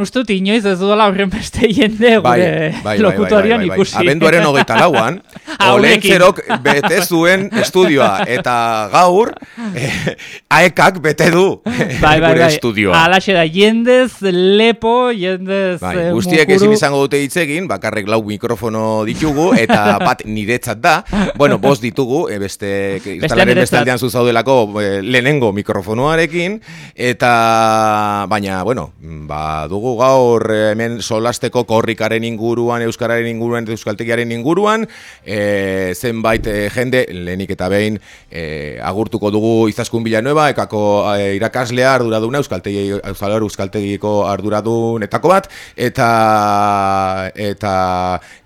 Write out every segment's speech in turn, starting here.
Ustut inoiz ez duela horren beste jende Bai, gure bai, bai, lokutorian bai, bai, bai. ikusi. Abenduaren hogeita lauan, Haurekin. Olentzerok bete zuen estudioa, eta gaur, eh, aekak bete du Bai, bai, gure bai. estudioa. Alaxe da, jendez lepo, jendez Bai, eh, guztiek ezin izango dute hitz egin, bakarrik lau mikrofono ditugu, eta bat niretzat da, bueno, bost ditugu, e, beste, instalaren niretzat. beste aldean zuzaudelako e, lehenengo mikrofonoarekin, eta, baina, bueno, ba, dugu gaur e, hemen solasteko korrikaren inguruan, euskararen inguruan, euskaltegiaren inguruan, e, zenbait e, jende, lehenik eta behin, e, agurtuko dugu izaskun Villanueva, ekako e, irakaslea arduraduna, euskaltegi, euskal euskaltegiko arduradunetako bat, eta eta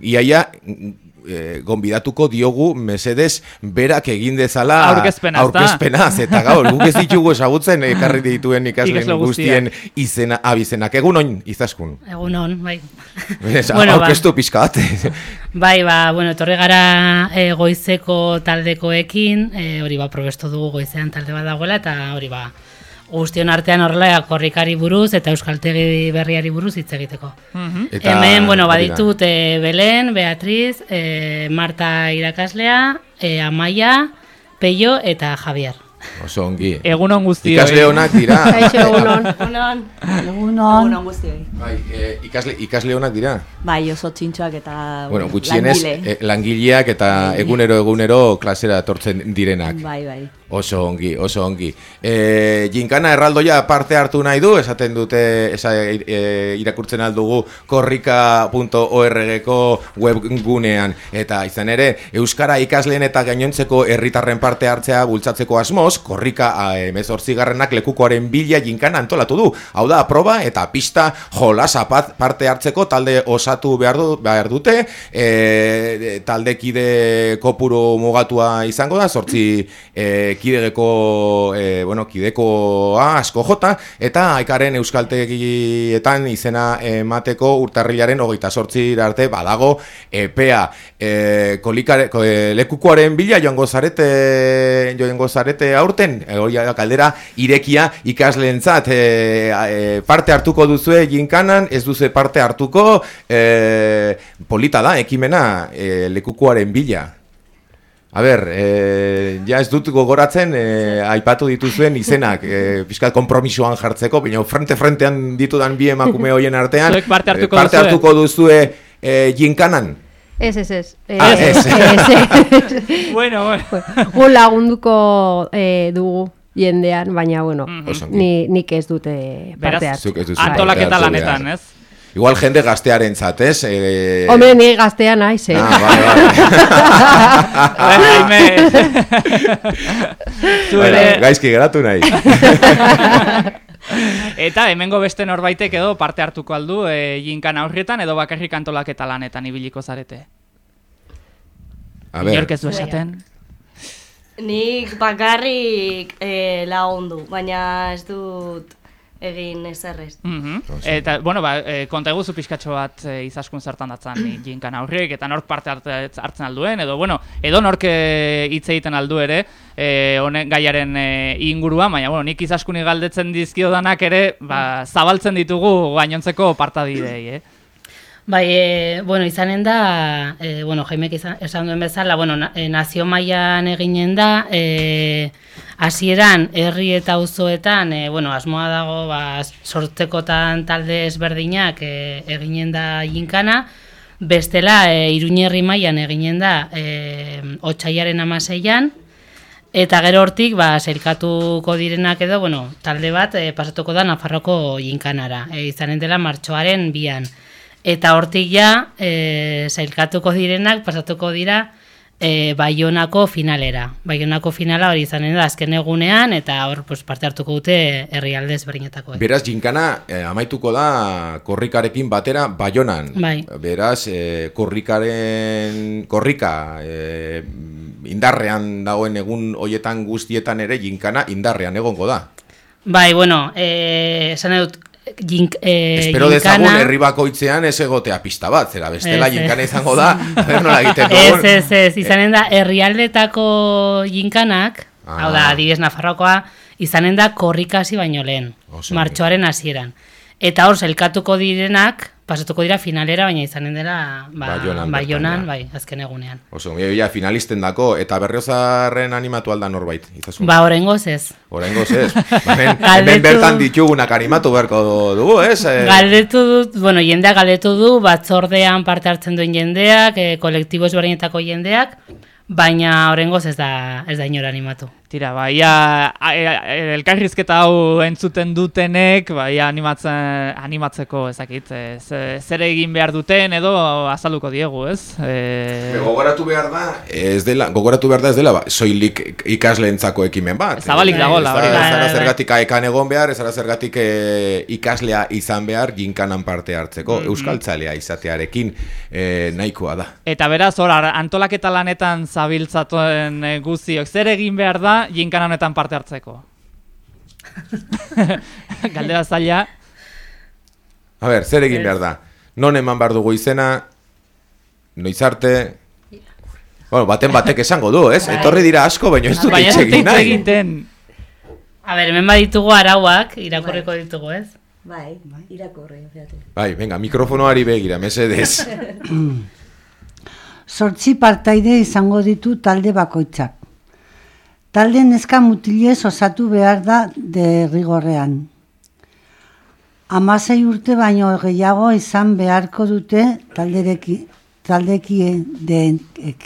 iaia e, gonbidatuko diogu mesedez berak egin dezala Aurkezpenaz, da. aurkezpenaz eta gaur guk ez ditugu ezagutzen ekarri dituen ikasleen Ikasle guztien izena abizenak egun oin izaskun Egun hon, bai. Ez, Bueno, ba. aurkeztu pixka bat Bai, ba, bueno, etorri gara e, goizeko taldekoekin, e, hori ba, probestu dugu goizean talde bat dagoela, eta hori ba, guztion artean horrela korrikari buruz eta euskaltegi berriari buruz hitz egiteko. Mhm. Eta- Hemen, bueno, baditut e, Belen, Beatriz, e, Marta irakaslea, e, Amaia, Peio eta Javier. oso ongi Egunon guztioi. ikasle onak dira Kaixo egunon. Egunon. Egunon. Egunon guztioi. bai, e, ikasle, ikasle onak dira Bai, oso txintxoak eta bueno, gutxienez langile. e, langileak eta egunero egunero klasera etortzen direnak Bai, bai. Oso ongi, oso ongi. E, jinkana erraldoia parte hartu nahi du, esaten dute, esa, e, irakurtzen aldugu korrika.org-ko webgunean. Eta izan ere, Euskara ikasleen eta gainontzeko herritarren parte hartzea bultzatzeko asmoz, korrika emezortzigarrenak lekukoaren bila jinkana antolatu du. Hau da, proba eta pista jolasa pat- parte hartzeko talde osatu behar, du, behar dute, e, taldekide kopuru mugatua izango da, sortzi e, kidegeko, e, bueno, kidekoa asko jota, eta aikaren euskaltegietan izena emateko urtarrilaren hogeita sortzi arte badago epea e, kolikare, ko, e, lekukoaren bila joango zarete, joango zarete aurten, e, kaldera irekia ikasleentzat e, e, parte hartuko duzue jinkanan, ez duze parte hartuko, e, polita da, ekimena e, lekukoaren bila. A ber, e, ja ez dut gogoratzen e, aipatu dituzuen izenak, e, pixkat kompromisoan jartzeko, baina frente-frentean ditudan bi emakume hoien artean, parte hartuko e, parte hartuko duzue e, jinkanan. Ez, ez, ez. Ah, Eh, ez. ez. Bueno, bueno. Gu lagunduko eh, dugu jendean, baina, bueno, ongi. ni, nik ez dute Beraz, parte hartu. Ez duzu Antolaketa lanetan, ez? Igual jende gaztearen zat, ez? E, Hombre, ni gaztea naiz, eh? Ah, bai, bai. Bai, Jaime. Zu Bai, ere- gaizki geratu nahi. Eta hemengo beste norbaitek edo parte hartuko aldu e, jinkan aurrietan edo bakarrik antolaketa lanetan ibiliko zarete. A ber, Inork ez du esaten. Nik bakarrik eh, lagundu, baina ez dut egin ezerrez. Mhm. Oso. Eta, bueno, ba, e, konta eguzu pixkatxo bat e, izaskun zertan datzan ni jinkan aurriek, eta nork parte hart- hartzen alduen, edo, bueno, edo nork e, hitz egiten aldu ere, e, honen gaiaren e, inguruan, baina, bueno, nik izaskuni galdetzen dizkiodanak ere, ba, zabaltzen ditugu gainontzeko partadidei, eh? Bai, e, bueno, izanen da, e, bueno, Jaimek izan, esan duen bezala, bueno, na, e, nazio mailan eginen da, e, hasieran herri eta auzoetan, e, bueno, asmoa dago, ba, sortzekotan talde ezberdinak e, eginen da jinkana, bestela, e, iruñerri mailan eginen da, e, otxaiaren amaseian, Eta gero hortik, ba, sailkatuko direnak edo, bueno, talde bat e, pasatuko da Nafarroko jinkanara, e, izanen dela martxoaren bian. Eta hortik ja, e, sailkatuko direnak pasatuko dira e, Baionako finalera. Baionako finala hori izanen da azken egunean, eta hor pues, parte hartuko dute herrialde ezberdinetakoek. Beraz, jinkana eh, amaituko da korrikarekin batera baionan. Bai. Beraz, eh, korrikaren, korrika eh, indarrean dagoen egun hoietan guztietan ere jinkana indarrean egongo da. Bai, bueno, e, esan dut, jink, e, Espero dezagun jinkana- herri bakoitzean ez egotea pista bat, zera bestela ez. jinkana izango da, nola egiten Ez, ez, ez, izanen da, herrialdetako jinkanak, Ah. hau da, adibidez Nafarroakoa, izanen da korrikasi baino lehen, martxoaren hasieran. Eta hor, zelkatuko direnak, pasatuko dira finalera, baina izanen dela ba, Baionan Baionan, bai, azken egunean. Oso, ja, finalisten dako, eta berriozarren animatu alda norbait, itazun. Ba, orengoz ez. Horengoz ez. Ba, hemen Galdetu- bertan ditugunak animatu beharko dugu, ez? Eh, Galdetu dut, bueno, jendeak galdetu du, batzordean parte hartzen duen jendeak, e, kolektibo ezberdinetako jendeak, baina orengoz ez da, ez da inor animatu. Tira, ba, ia, a- e- e- elkarrizketa hau entzuten dutenek, ba, ia animatzen, animatzeko, ezakit, e, ze- zer egin behar duten edo azalduko diegu, ez? E, Gogoratu behar da, ez dela, gogoratu behar da ez dela, ba, soilik ikasleentzako ekimen bat. Zabalik dagoela, ez. Ez zara zergatik aekan egon behar, ez zara zergatik eh, ikaslea izan behar ginkanan parte hartzeko. Mhm. Euskaltzalea izatearekin eh, nahikoa da. Eta beraz, hor, antolaketa lanetan zabiltzatuen e, guziok, zer egin behar da jinkan honetan parte hartzeko? Galdera zaila, A ber, zer egin behar da? Non eman behar dugu izena, noiz arte... Bueno, baten batek esango du, ez? Etorri dira asko, baina ez dut egin nahi. egiten. A ber, hemen baditugu arauak, irakurriko ditugu, ez? Bai, irakurri, fíjate. Bai, venga, mikrofonoari begira, mesedez. Sortzi partaide izango ditu talde bakoitzak. Talde neska mutilez osatu behar da derrigorrean. Hamasei urte baino gehiago izan beharko dute taldereki, taldekie denek.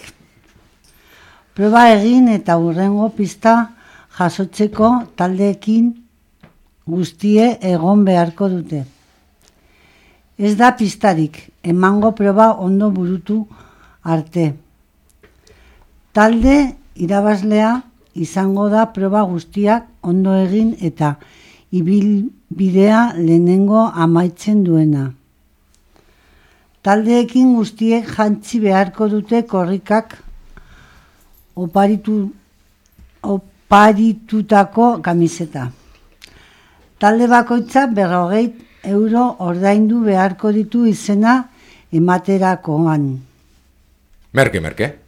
Proba egin eta urrengo pista jasotzeko taldeekin guztie egon beharko dute. Ez da pistarik, emango proba ondo burutu arte. Talde irabazlea izango da proba guztiak ondo egin eta ibilbidea lehenengo amaitzen duena. Taldeekin guztiek jantzi beharko dute korrikak oparitu, oparitutako kamiseta. Talde bakoitza berrogeit euro ordaindu beharko ditu izena ematerakoan. Merke, merke.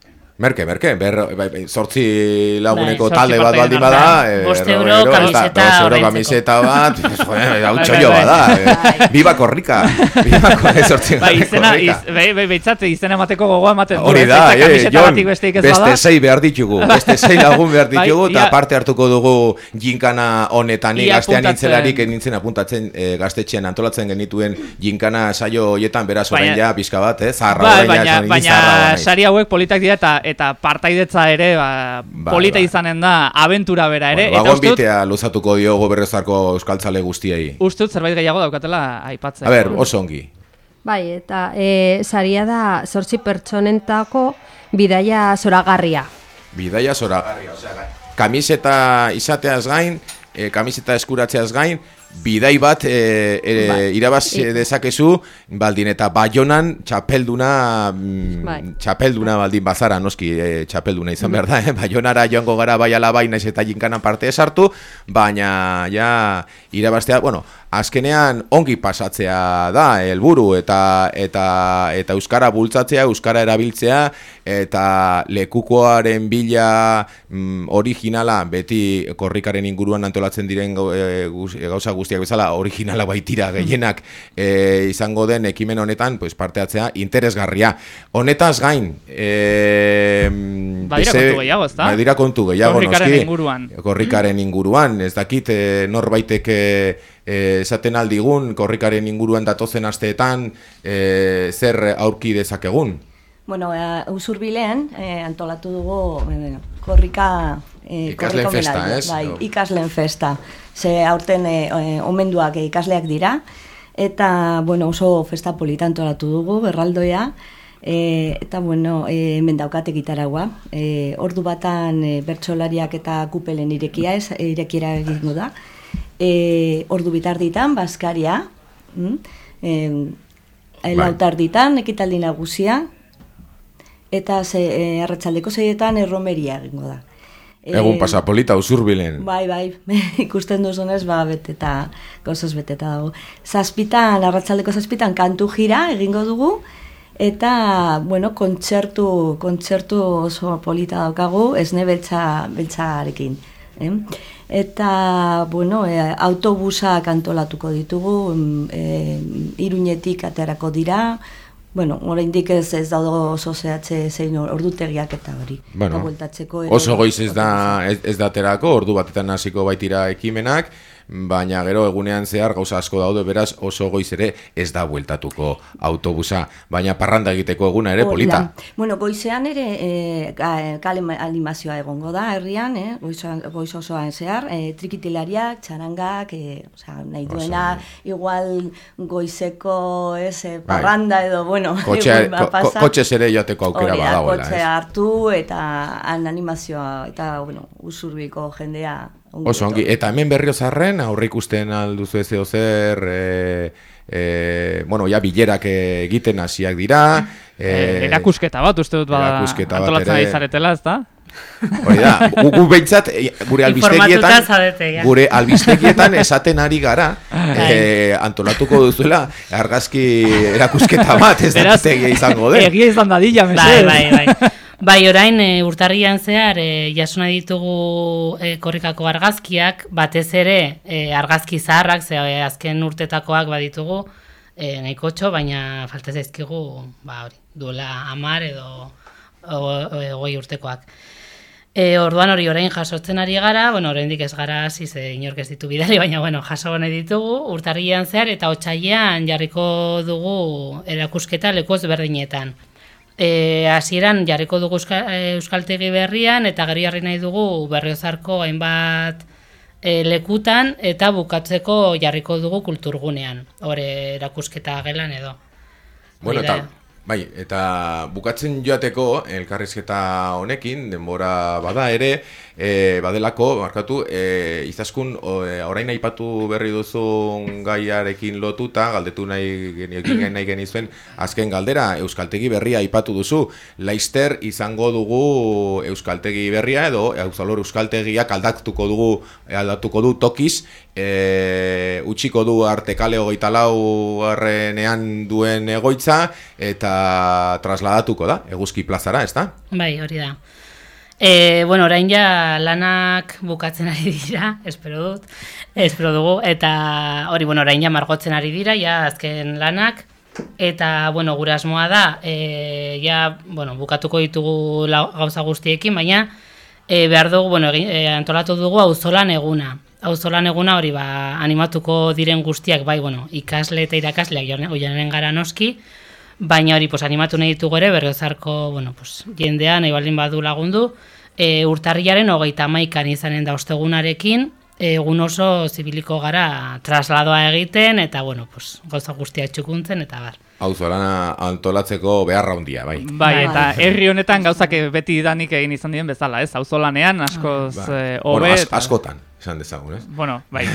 Merke, merke, ber, bai, bai, sortzi laguneko Bai, talde bat baldin bada, eh, Bost euro kamiseta bost euro kamiseta bat, joder, hau Bai, txollo bada, eh, biba korrika, biba korrika, sortzi Bai, izena, korrika. iz, bai, bai, beitzat, izena emateko gogoa ematen du. Hori da, eh, kamiseta Jon, beste sei behar ditugu, beste sei lagun behar ditugu, eta parte hartuko dugu ginkana honetan, gaztean nintzelarik nintzen apuntatzen eh, gaztetxean antolatzen genituen ginkana saio hoietan, beraz orain Baina- ja pizka bat, eh, ja, baina, sari hauek politak dira eta eta partaidetza ere ba, Bai, polita bai. izanen da abentura bera ere Bueno, eta bitea luzatuko diogo berrezarko euskaltzale guztiei. uste dut zerbait gehiago daukatela aipatzen. A ber, oso ongi. Bai, eta e, saria da zortzi pertsonentako bidaia zoragarria. Bidaia zoragarria, osea, kamiseta izateaz gain, e, kamiseta eskuratzeaz gain, bidai bat e, e, Bai. irabaz I- dezakezu, baldin eta baionan txapelduna, mm, Bai. txapelduna baldin bazara, noski e, txapelduna izan behar da, eh? baionara joango gara bai ala bai, naiz eta jinkanan parte esartu, baina ja irabaztea, bueno, azkenean ongi pasatzea da helburu eta eta eta euskara bultzatzea, euskara erabiltzea eta lekukoaren bila mm, originala beti korrikaren inguruan antolatzen diren e, e, gauza guztiak bezala originala baitira gehienak e, izango den ekimen honetan pues parte hartzea interesgarria. Honetaz gain, e, Badira kontu gehiago, ezta? Badira kontu gehiago, Korrikaren noski. inguruan. Korrikaren inguruan, ez dakit e, norbaitek e, e, esaten aldigun korrikaren inguruan datozen asteetan e, zer aurki dezakegun. Bueno, eh, usurbilean eh, antolatu dugu eh, korrika... Eh, Ikasleen korrika festa, ez? Bai, Jo. ikasleen festa. Ze aurten eh, omenduak eh, ikasleak dira. Eta, bueno, oso festa polita antolatu dugu, berraldoia. E, eta, bueno, e, hemen daukate gitaragua. E, ordu batan e, bertsolariak eta kupelen irekia ez, irekiera egingo da. E, ordu bitarditan, Baskaria. Mm? E, lautarditan, ekitaldi nagusia, eta ze, e, arratsaldeko zeietan erromeria egingo da. Egun pasapolita usurbilen. Bai, bai, ikusten duzunez, ba, beteta, gozos beteta dago. Zazpitan, arratsaldeko zazpitan, kantu jira egingo dugu, eta, bueno, kontzertu, kontzertu oso polita daukagu, esne beltza, beltzarekin. Eh? Eta, bueno, e, autobusak antolatuko ditugu, mm, e, iruñetik aterako dira, bueno, oraindik ez ez daude oso zehatze zein ordutegiak eta hori. Bueno, Eta Oso goiz ez da, ez, ez da aterako, ordu batetan hasiko baitira ekimenak, baina gero egunean zehar gauza asko daude, beraz oso goiz ere ez da bueltatuko autobusa, baina parranda egiteko eguna ere polita. da. Bueno, goizean ere e, kale ma- animazioa egongo da herrian, eh? goizoan, goiz osoan zehar, e, trikitilariak, txarangak, e, osea, nahi duena, igual goizeko ez, e, parranda edo, bueno, Kotxea, egun bat ko, ko, pasa. kotxez ere joateko aukera badagoela, kotxea ez? hartu eta animazioa eta, bueno, usurbiko jendea Oso ongi, eta hemen berriozarren, aurre ikusten alduzu ez edo zer, e, e, bueno, ja bilerak egiten hasiak dira, Eh, erakusketa bat, uste dut bada antolatzen ari zaretela, ez da? Hori da, gu, gu behintzat, e, gure albistegietan, gure albistegietan esaten ari gara, e, antolatuko duzuela, argazki erakusketa bat, ez da egia izango den. Egia izan dadila, mesedez. bai, bai. Bai, orain e, urtarrian zehar e, jasuna ditugu e, korrikako argazkiak, batez ere e, argazki zaharrak, ze azken urtetakoak baditugu e, nahikotxo, baina falta zaizkigu, ba hori, duela amar edo egoi urtekoak. E, orduan hori orain jasotzen ari gara, bueno, oraindik ez gara hasi ze inork ez ditu bidali, baina bueno, jaso nahi ditugu urtarrian zehar eta otsailean jarriko dugu erakusketa leku ezberdinetan. E, hasieran jarriko dugu euska, e, euskaltegi berrian eta gero jarri nahi dugu berriozarko hainbat e, lekutan eta bukatzeko jarriko dugu kulturgunean, hore erakusketa gelan edo. Bueno, Hori eta, bai, eta bukatzen joateko elkarrizketa honekin, denbora bada ere, e, badelako, markatu, e, izaskun e, orain aipatu berri duzun gaiarekin lotuta, galdetu nahi, geniekin nahi genizuen, azken galdera, Euskaltegi berria aipatu duzu, Laister izango dugu Euskaltegi berria edo Euskaltegiak aldatuko dugu aldatuko du tokiz, e, utxiko du arte kale hogeita lau arrenean duen egoitza eta trasladatuko da, eguzki plazara, ez da? Bai, hori da. E, bueno, orain ja lanak bukatzen ari dira, espero dut, espero dugu, eta hori, bueno, orain ja margotzen ari dira, ja azken lanak, eta, bueno, gure asmoa da, e, ja, bueno, bukatuko ditugu gauza guztiekin, baina e, behar dugu, bueno, e, antolatu dugu auzolan eguna. Auzolan eguna hori, ba, animatuko diren guztiak, bai, bueno, ikasle eta irakasleak joan- joanen gara noski, Baina hori, pues, animatu nahi ditugu ere, berriozarko, bueno, pues, jendea nahi baldin badu lagundu, e, urtarriaren hogeita maikan izanen da ostegunarekin, egun oso zibiliko gara trasladoa egiten, eta, bueno, pues, gauza guztia txukuntzen, eta bar. Hau zolana antolatzeko beharra handia, bai. Bai, Bai. eta herri honetan gauzak beti danik egin izan diren bezala, ez? Auzolanean askoz Ba. eh, bueno, askotan, esan dezagun, ez? Bueno, bai.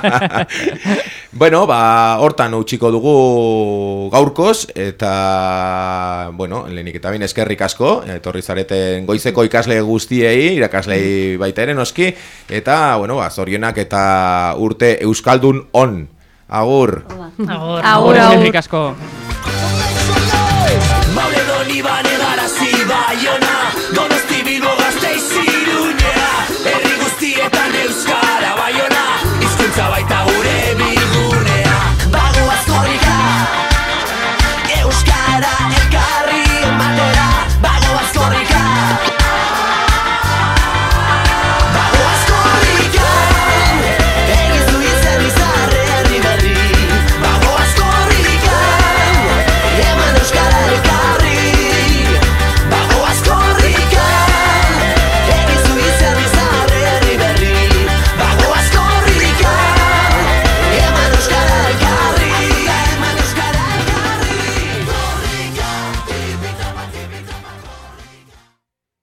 bueno, ba, hortan utxiko dugu gaurkoz, eta, bueno, lehenik eta bain eskerrik asko, etorri zareten goizeko ikasle guztiei, irakaslei baita ere noski, eta, bueno, ba, zorionak eta urte Euskaldun on. Agur! Agur, agur. Eskerrik asko. Mauledon ibane garazi baiona Tchau, tá.